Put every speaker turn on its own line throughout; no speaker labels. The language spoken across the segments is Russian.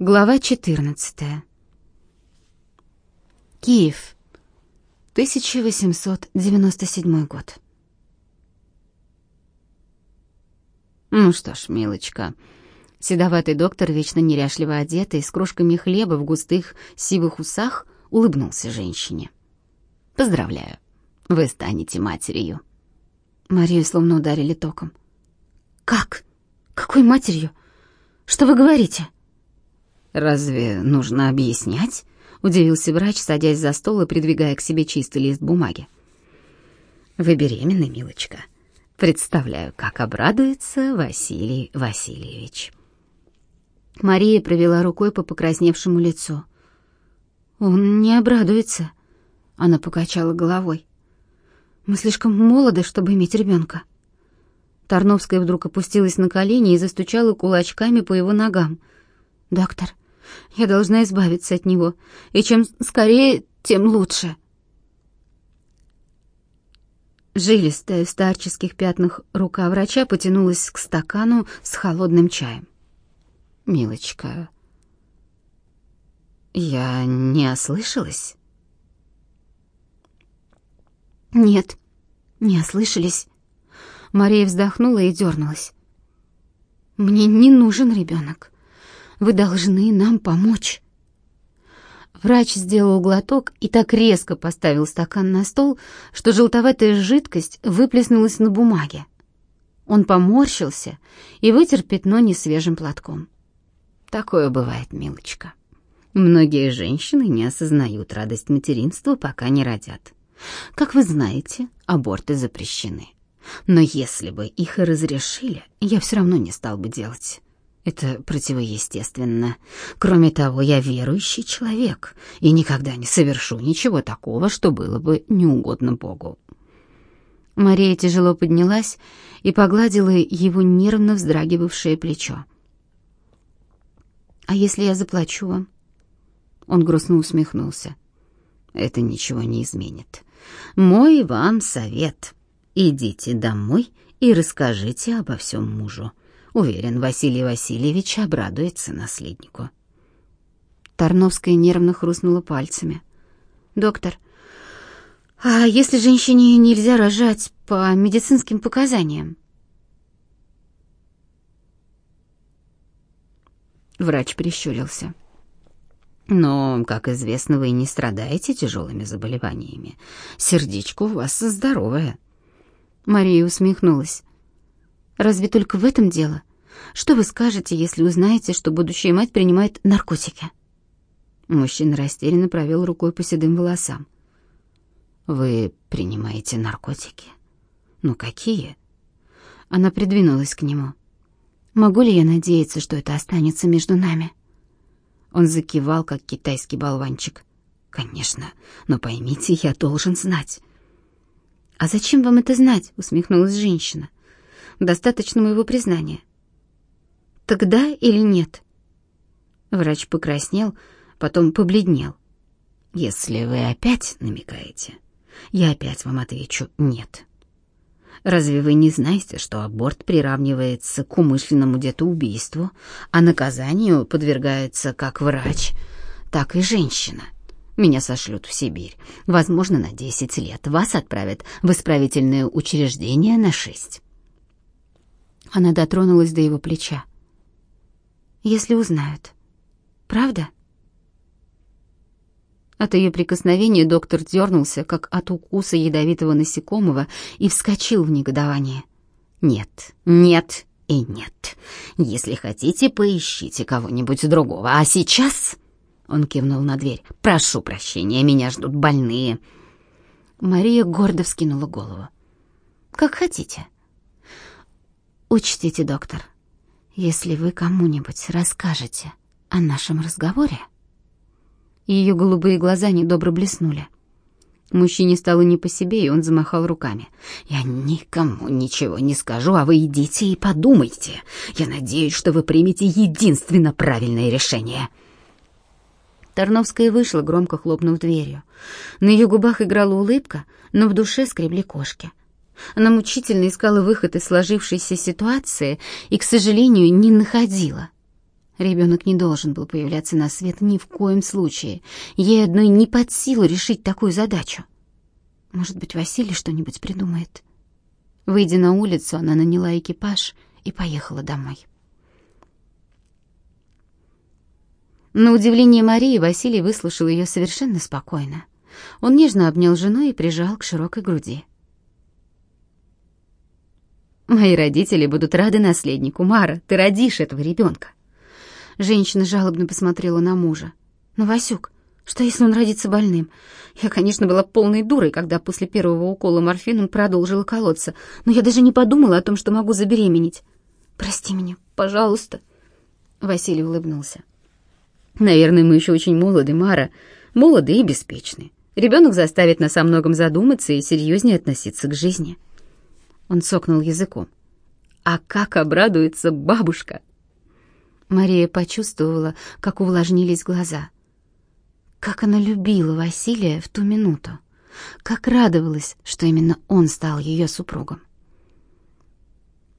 Глава 14. Киев. 1897 год. Ну что ж, милочка. Седоватый доктор, вечно неряшливо одетый, с крошками хлеба в густых сивых усах, улыбнулся женщине. Поздравляю. Вы станете матерью. Марию словно ударили током. Как? Какой матерью? Что вы говорите? «Разве нужно объяснять?» — удивился врач, садясь за стол и придвигая к себе чистый лист бумаги. «Вы беременны, милочка. Представляю, как обрадуется Василий Васильевич». Мария провела рукой по покрасневшему лицу. «Он не обрадуется», — она покачала головой. «Мы слишком молоды, чтобы иметь ребенка». Тарновская вдруг опустилась на колени и застучала кулачками по его ногам. «Доктор, я должна избавиться от него, и чем скорее, тем лучше. Жилистая в старческих пятнах рука врача потянулась к стакану с холодным чаем. «Милочка, я не ослышалась?» «Нет, не ослышались». Мария вздохнула и дернулась. «Мне не нужен ребенок. Вы должны нам помочь». Врач сделал глоток и так резко поставил стакан на стол, что желтоватая жидкость выплеснулась на бумаге. Он поморщился и вытер пятно несвежим платком. «Такое бывает, милочка. Многие женщины не осознают радость материнства, пока не родят. Как вы знаете, аборты запрещены. Но если бы их и разрешили, я все равно не стал бы делать. Это противоестественно. Кроме того, я верующий человек и никогда не совершу ничего такого, что было бы неугодно Богу. Мария тяжело поднялась и погладила его нервно вздрагивавшее плечо. «А если я заплачу вам?» Он грустно усмехнулся. «Это ничего не изменит. Мой вам совет. Идите домой и расскажите обо всем мужу. Уверен, Василий Васильевич обрадуется наследнику. Тарновская нервно хрустнула пальцами. «Доктор, а если женщине нельзя рожать по медицинским показаниям?» Врач прищурился. «Но, как известно, вы не страдаете тяжелыми заболеваниями. Сердечко у вас здоровое». Мария усмехнулась. Разве только в этом дело? Что вы скажете, если узнаете, что будущая мать принимает наркотики? Мужчина растерянно провел рукой по седым волосам. Вы принимаете наркотики? Ну какие? Она придвинулась к нему. Могу ли я надеяться, что это останется между нами? Он закивал, как китайский болванчик. Конечно, но поймите, я должен знать. А зачем вам это знать? усмехнулась женщина. Достаточно моего признания. Тогда или нет? Врач покраснел, потом побледнел. Если вы опять намекаете, я опять вам отвечу «нет». Разве вы не знаете, что аборт приравнивается к умышленному детоубийству, а наказанию подвергается как врач, так и женщина? Меня сошлют в Сибирь, возможно, на 10 лет. Вас отправят в исправительное учреждение на 6. Она дотронулась до его плеча. Если узнают. Правда? От ее прикосновения доктор дернулся, как от укуса ядовитого насекомого, и вскочил в негодование. «Нет, нет и нет. Если хотите, поищите кого-нибудь другого. А сейчас...» Он кивнул на дверь. «Прошу прощения, меня ждут больные». Мария гордо вскинула голову. «Как хотите. Учтите, доктор, если вы кому-нибудь расскажете о нашем разговоре...» Ее голубые глаза недобро блеснули. Мужчине стало не по себе, и он замахал руками. «Я никому ничего не скажу, а вы идите и подумайте. Я надеюсь, что вы примете единственно правильное решение». Тарновская вышла, громко хлопнув дверью. На ее губах играла улыбка, но в душе скребли кошки. Она мучительно искала выход из сложившейся ситуации и, к сожалению, не находила. Ребенок не должен был появляться на свет ни в коем случае. Ей одной не под силу решить такую задачу. Может быть, Василий что-нибудь придумает. Выйдя на улицу, она наняла экипаж и поехала домой. На удивление Марии Василий выслушал ее совершенно спокойно. Он нежно обнял жену и прижал к широкой груди. «Мои родители будут рады наследнику, Мара, ты родишь этого ребенка». Женщина жалобно посмотрела на мужа. «Но, Васюк, что если он родится больным? Я, конечно, была полной дурой, когда после первого укола морфином продолжила колоться, но я даже не подумала о том, что могу забеременеть. Прости меня, пожалуйста». Василий улыбнулся. «Наверное, мы еще очень молоды, Мара, молоды и беспечны. Ребенок заставит нас о многом задуматься и серьезнее относиться к жизни». Он цокнул языком. «А как обрадуется бабушка!» Мария почувствовала, как увлажнились глаза. Как она любила Василия в ту минуту. Как радовалась, что именно он стал ее супругом.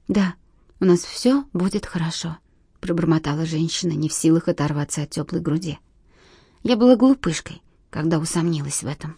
«Да, у нас все будет хорошо», — пробормотала женщина, не в силах оторваться от теплой груди. «Я была глупышкой, когда усомнилась в этом».